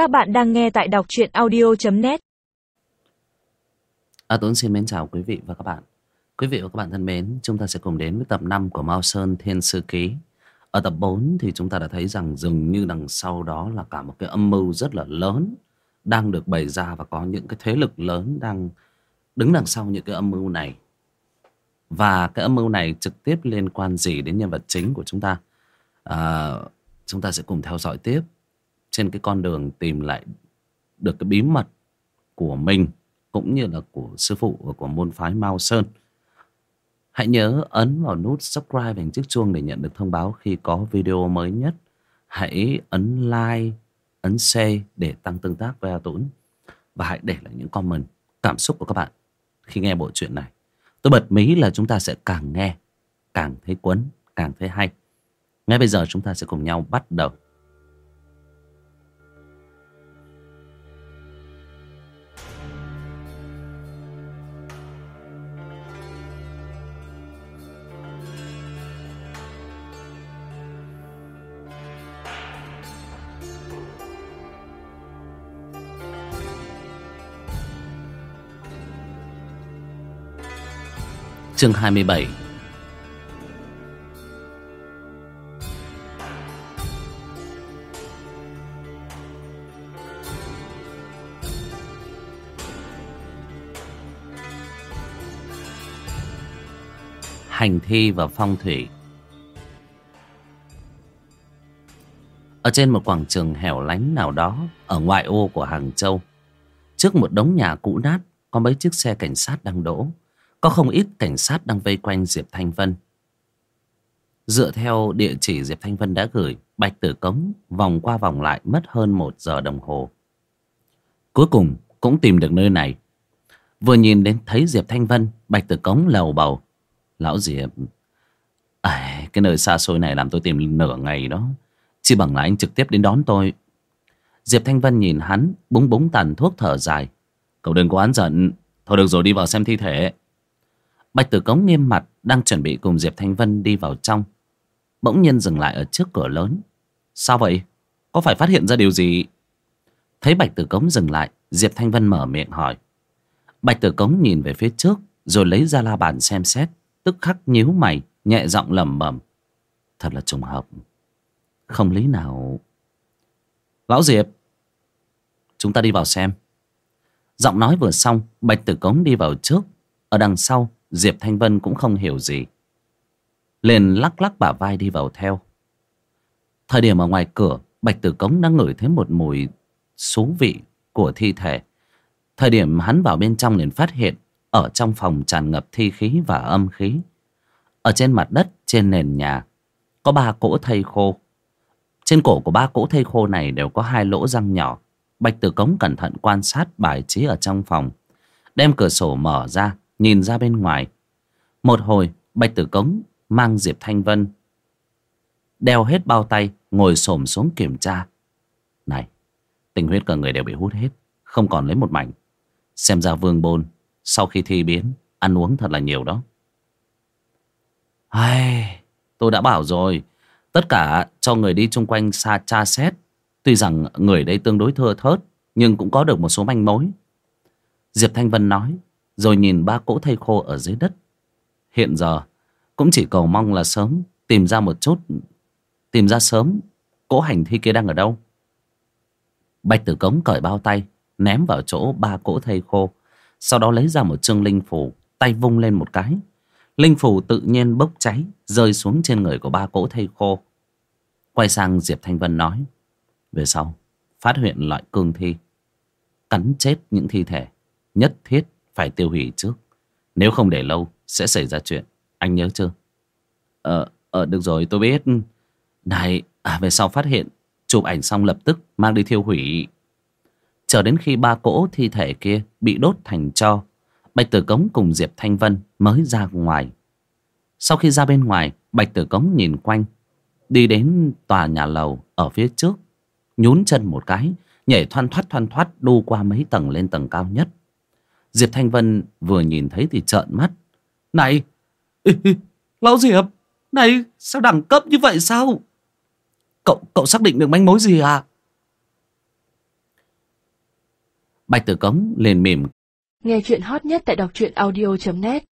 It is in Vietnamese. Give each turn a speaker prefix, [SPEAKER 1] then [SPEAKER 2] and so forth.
[SPEAKER 1] Các bạn đang nghe tại đọc truyện audio.net
[SPEAKER 2] A à, Tuấn xin mến chào quý vị và các bạn. Quý vị và các bạn thân mến, chúng ta sẽ cùng đến với tập 5 của Mao Sơn Thiên Sư Ký. Ở tập 4 thì chúng ta đã thấy rằng dường như đằng sau đó là cả một cái âm mưu rất là lớn đang được bày ra và có những cái thế lực lớn đang đứng đằng sau những cái âm mưu này. Và cái âm mưu này trực tiếp liên quan gì đến nhân vật chính của chúng ta? À, chúng ta sẽ cùng theo dõi tiếp trên cái con đường tìm lại được cái bí mật của mình cũng như là của sư phụ và của môn phái Mao Sơn. Hãy nhớ ấn vào nút subscribe và chiếc chuông để nhận được thông báo khi có video mới nhất. Hãy ấn like, ấn share để tăng tương tác với A Tũng. Và hãy để lại những comment, cảm xúc của các bạn khi nghe bộ truyện này. Tôi bật mí là chúng ta sẽ càng nghe, càng thấy quấn, càng thấy hay. Ngay bây giờ chúng ta sẽ cùng nhau bắt đầu. Chương 27 Hành thi và phong thủy. Ở trên một quảng trường hẻo lánh nào đó, Ở ngoại ô của Hàng Châu, Trước một đống nhà cũ nát, Có mấy chiếc xe cảnh sát đang đỗ có không ít cảnh sát đang vây quanh Diệp Thanh Vân. Dựa theo địa chỉ Diệp Thanh Vân đã gửi, Bạch Tử Cống vòng qua vòng lại mất hơn một giờ đồng hồ. Cuối cùng cũng tìm được nơi này. Vừa nhìn đến thấy Diệp Thanh Vân, Bạch Tử Cống lầu bầu. Lão Diệp, à, cái nơi xa xôi này làm tôi tìm nửa ngày đó. Chỉ bằng là anh trực tiếp đến đón tôi. Diệp Thanh Vân nhìn hắn, búng búng tàn thuốc thở dài. Cậu đừng có án giận. Thôi được rồi đi vào xem thi thể. Bạch Tử Cống nghiêm mặt đang chuẩn bị cùng Diệp Thanh Vân đi vào trong. Bỗng nhiên dừng lại ở trước cửa lớn. Sao vậy? Có phải phát hiện ra điều gì? Thấy Bạch Tử Cống dừng lại, Diệp Thanh Vân mở miệng hỏi. Bạch Tử Cống nhìn về phía trước, rồi lấy ra la bàn xem xét, tức khắc nhíu mày, nhẹ giọng lẩm bẩm. Thật là trùng hợp. Không lý nào... Lão Diệp, chúng ta đi vào xem. Giọng nói vừa xong, Bạch Tử Cống đi vào trước. Ở đằng sau Diệp Thanh Vân cũng không hiểu gì. Liền lắc lắc bả vai đi vào theo. Thời điểm ở ngoài cửa, Bạch Tử Cống đã ngửi thấy một mùi xú vị của thi thể. Thời điểm hắn vào bên trong liền phát hiện ở trong phòng tràn ngập thi khí và âm khí. Ở trên mặt đất, trên nền nhà, có ba cỗ thây khô. Trên cổ của ba cỗ thây khô này đều có hai lỗ răng nhỏ. Bạch Tử Cống cẩn thận quan sát bài trí ở trong phòng. Đem cửa sổ mở ra, nhìn ra bên ngoài. Một hồi, Bạch Tử Cống mang Diệp Thanh Vân đeo hết bao tay, ngồi xổm xuống kiểm tra. Này, tình huyết cả người đều bị hút hết, không còn lấy một mảnh. Xem ra vương bôn, sau khi thi biến, ăn uống thật là nhiều đó. Ai, tôi đã bảo rồi, tất cả cho người đi chung quanh xa tra xét. Tuy rằng người đây tương đối thưa thớt, nhưng cũng có được một số manh mối. Diệp Thanh Vân nói, rồi nhìn ba cỗ thây khô ở dưới đất. Hiện giờ cũng chỉ cầu mong là sớm tìm ra một chút, tìm ra sớm cỗ hành thi kia đang ở đâu. Bạch Tử Cống cởi bao tay, ném vào chỗ ba cỗ thây khô. Sau đó lấy ra một chương linh phủ, tay vung lên một cái. Linh phủ tự nhiên bốc cháy, rơi xuống trên người của ba cỗ thây khô. Quay sang Diệp Thanh Vân nói, về sau, phát hiện loại cương thi, cắn chết những thi thể, nhất thiết phải tiêu hủy trước. Nếu không để lâu sẽ xảy ra chuyện. Anh nhớ chưa? Ờ, ờ được rồi tôi biết. Này à, về sau phát hiện Chụp ảnh xong lập tức mang đi thiêu hủy. Chờ đến khi ba cỗ thi thể kia Bị đốt thành cho Bạch Tử Cống cùng Diệp Thanh Vân Mới ra ngoài. Sau khi ra bên ngoài Bạch Tử Cống nhìn quanh Đi đến tòa nhà lầu ở phía trước Nhún chân một cái Nhảy thoăn thoát thoăn thoát đu qua mấy tầng lên tầng cao nhất. Diệp Thanh Vân vừa nhìn thấy thì trợn mắt. Này, Lão Diệp, này sao đẳng cấp như vậy sao? Cậu cậu xác định được manh mối gì à? bạch tử cống liền mỉm
[SPEAKER 3] Nghe chuyện hot nhất tại đọc truyện audio.net